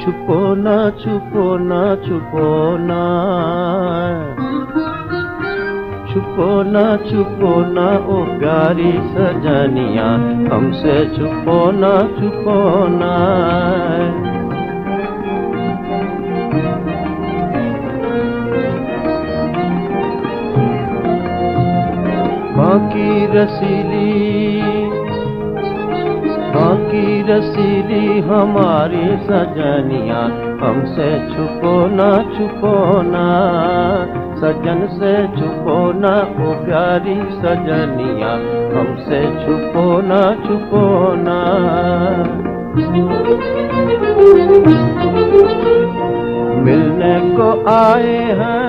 छुपो ना छुपो ना छुपो ना छुपो ना छुपो ना ओ प्यारी सजनिया, हमसे छुपो ना छुपो ना बाकी रसीली बाकी रसीली हमारी सजनिया, हमसे छुपो ना छुपो ना। सजन से छुपो ना, ओ प्यारी सजनिया, हमसे छुपो ना छुपो ना। मिलने को आए हैं,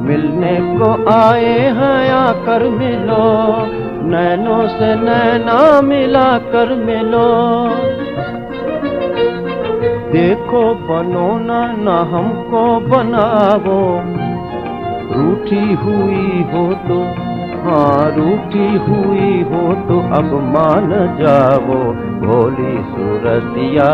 मिलने को आए हैं, आकर मिलो। नैनों से नैना मिला कर मिलो। देखो बनो ना ना हमको बनावो रूठी हुई हो तो हाँ रूठी हुई हो तो अब मान जाओ। भोली सूरतिया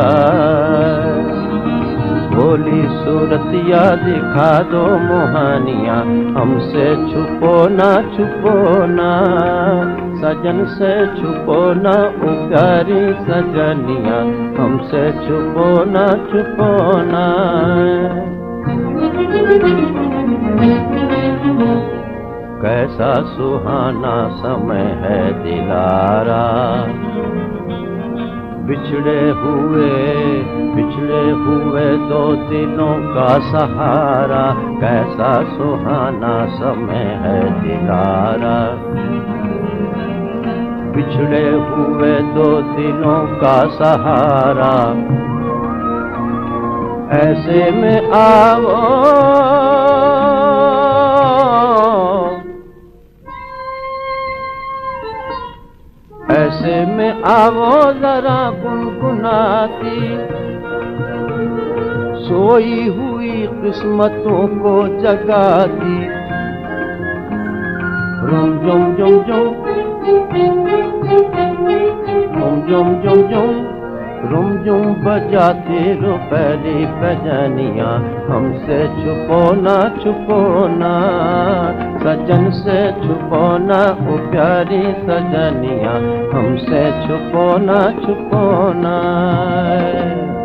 भोली सूरतिया, दिखा दो मोहानिया। हमसे छुपो ना छुपो ना। सजन से छुपो ना उगारी सजनिया, हमसे छुपो ना छुपो ना। कैसा सुहाना समय है दिलारा। बिछड़े हुए बिछड़े हुए दो दिनों का सहारा, कैसा सुहाना समय है दिलारा। बिछड़े हुए दो दिनों का सहारा। ऐसे में आओ। ऐसे में आवो जरा गुनगुनाती। सोई हुई किस्मतों को जगाती। रुम, जुम जुम जुम जुम जुम जुम रुम जुम बजाते रो पहली बजनिया। हमसे छुपो ना छुपो ना, सजन से छुपो ना, ओ प्यारी सजनिया। हमसे छुपो ना छुपो ना।